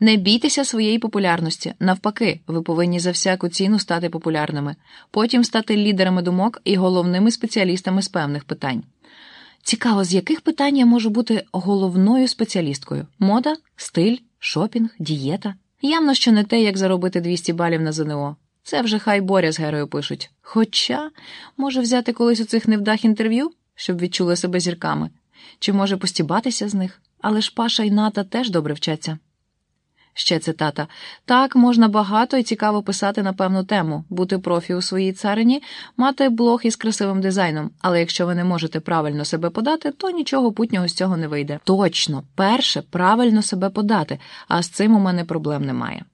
Не бійтеся своєї популярності. Навпаки, ви повинні за всяку ціну стати популярними, потім стати лідерами думок і головними спеціалістами з певних питань. Цікаво, з яких питань я можу бути головною спеціалісткою: мода, стиль, шопінг, дієта. Явно, що не те, як заробити 200 балів на ЗНО. Це вже хай Боря з Герою пишуть. Хоча, може взяти колись у цих невдах інтерв'ю, щоб відчули себе зірками, чи може постібатися з них, але ж Паша і Ната теж добре вчаться. Ще цитата. Так, можна багато і цікаво писати на певну тему, бути профі у своїй царині, мати блог із красивим дизайном, але якщо ви не можете правильно себе подати, то нічого путнього з цього не вийде. Точно, перше, правильно себе подати, а з цим у мене проблем немає.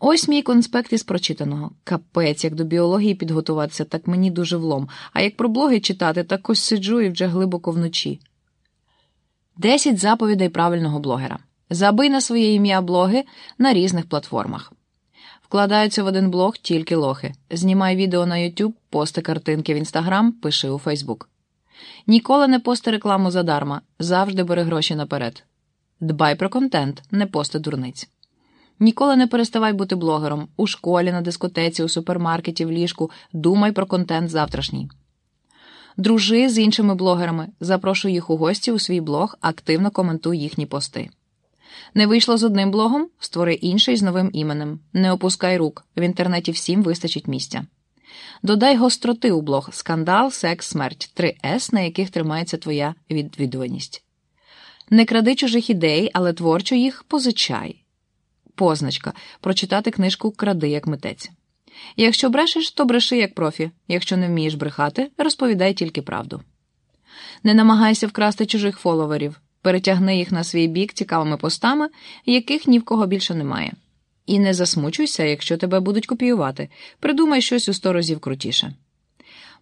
Ось мій конспект із прочитаного. Капець, як до біології підготуватися, так мені дуже влом, а як про блоги читати, так ось сиджу і вже глибоко вночі. Десять заповідей правильного блогера. Забий на своє ім'я блоги на різних платформах. Вкладаються в один блог тільки лохи. Знімай відео на YouTube, пости картинки в Instagram, пиши у Facebook. Ніколи не пости рекламу задарма, завжди бери гроші наперед. Дбай про контент, не пости дурниць. Ніколи не переставай бути блогером у школі, на дискотеці, у супермаркеті, в ліжку. Думай про контент завтрашній. Дружи з іншими блогерами, запрошуй їх у гості у свій блог, активно коментуй їхні пости. Не вийшло з одним блогом, створи інший з новим іменем. Не опускай рук. В інтернеті всім вистачить місця. Додай гостроти у блог скандал, секс, смерть, три С, на яких тримається твоя відвідуваність. Не кради чужих ідей, але творчо їх позичай. Позначка прочитати книжку кради як митець. Якщо брешеш, то бреши як профі. Якщо не вмієш брехати, розповідай тільки правду. Не намагайся вкрасти чужих фоловерів перетягни їх на свій бік цікавими постами, яких ні в кого більше немає. І не засмучуйся, якщо тебе будуть копіювати, придумай щось у сто разів крутіше.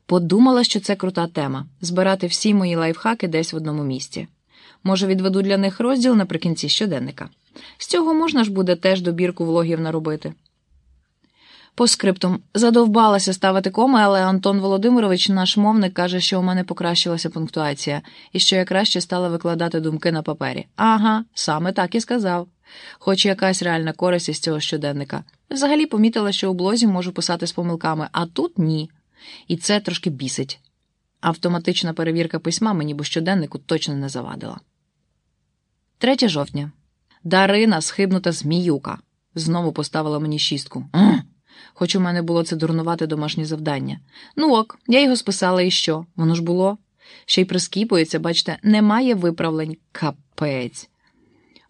Подумала, що це крута тема збирати всі мої лайфхаки десь в одному місці. Може, відведу для них розділ наприкінці щоденника. З цього можна ж буде теж добірку влогів наробити. По скриптум задовбалася ставити коми, але Антон Володимирович, наш мовник, каже, що у мене покращилася пунктуація і що я краще стала викладати думки на папері. Ага, саме так і сказав. Хоч якась реальна користь із цього щоденника. Взагалі помітила, що у блозі можу писати з помилками, а тут ні. І це трошки бісить. Автоматична перевірка письма мені бо щоденнику точно не завадила. 3 жовтня. Дарина, схибнута зміюка. Знову поставила мені шістку хоч у мене було це дурнувати домашнє завдання. Ну ок, я його списала і що? Воно ж було. Ще й прискіпується, бачите, немає виправлень. Капець.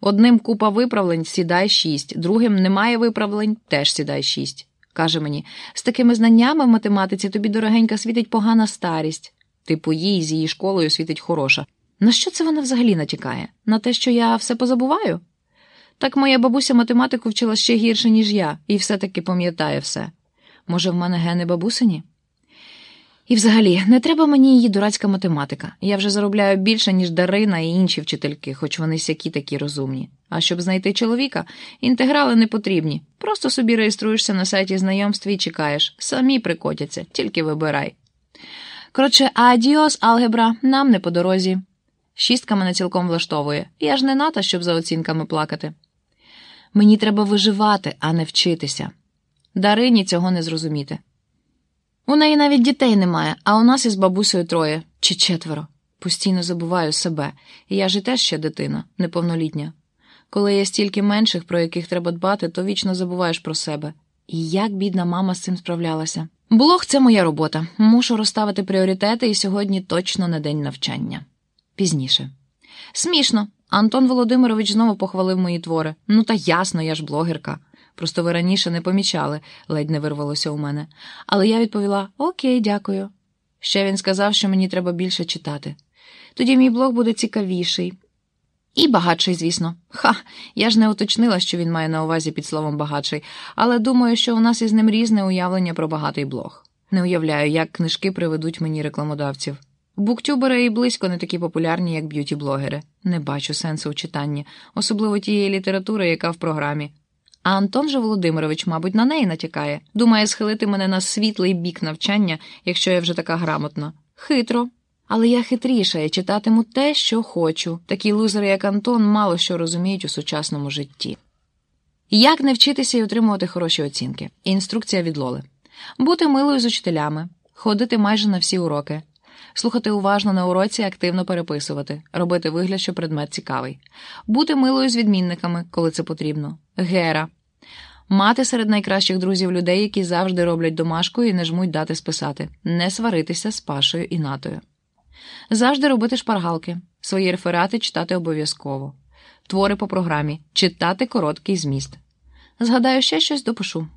Одним купа виправлень сідай шість, другим немає виправлень, теж сідай шість. Каже мені, з такими знаннями в математиці тобі дорогенька світить погана старість. Типу, їй з її школою світить хороша. На що це вона взагалі натякає? На те, що я все позабуваю? Так моя бабуся математику вчила ще гірше, ніж я, і все-таки пам'ятає все. Може, в мене гени бабусині? І взагалі, не треба мені її дурацька математика. Я вже заробляю більше, ніж Дарина і інші вчительки, хоч вони сякі такі розумні. А щоб знайти чоловіка, інтеграли не потрібні. Просто собі реєструєшся на сайті знайомств і чекаєш. Самі прикотяться, тільки вибирай. Коротше, адіос, алгебра, нам не по дорозі. Шістка мене цілком влаштовує. Я ж не ната, щоб за оцінками плакати. Мені треба виживати, а не вчитися. Дарині цього не зрозуміти. У неї навіть дітей немає, а у нас із бабусею троє чи четверо. Постійно забуваю себе, і я ж і теж ще дитина, неповнолітня. Коли є стільки менших, про яких треба дбати, то вічно забуваєш про себе. І як бідна мама з цим справлялася. Блог це моя робота. Мушу розставити пріоритети, і сьогодні точно не день навчання. Пізніше. Смішно. Антон Володимирович знову похвалив мої твори. Ну, та ясно, я ж блогерка. Просто ви раніше не помічали, ледь не вирвалося у мене. Але я відповіла Окей, дякую. Ще він сказав, що мені треба більше читати. Тоді мій блог буде цікавіший. І багатший, звісно. Ха, я ж не уточнила, що він має на увазі під словом багатший, але думаю, що у нас із ним різне уявлення про багатий блог. Не уявляю, як книжки приведуть мені рекламодавців. Буктюбери і близько не такі популярні, як б'юті-блогери. Не бачу сенсу у читанні, особливо тієї літератури, яка в програмі. А Антон же Володимирович, мабуть, на неї натякає. Думає схилити мене на світлий бік навчання, якщо я вже така грамотна. Хитро. Але я хитріша і читатиму те, що хочу. Такі лузери, як Антон, мало що розуміють у сучасному житті. Як не вчитися і отримувати хороші оцінки? Інструкція від Лоли. Бути милою з учителями, ходити майже на всі уроки, слухати уважно на уроці, активно переписувати, робити вигляд, що предмет цікавий, бути милою з відмінниками, коли це потрібно. Гера. Мати серед найкращих друзів людей, які завжди роблять домашку і не жмуть дати списати, не сваритися з Пашою і Натою. Завжди робити шпаргалки, свої реферати читати обов'язково, твори по програмі, читати короткий зміст. Згадаю ще щось допишу.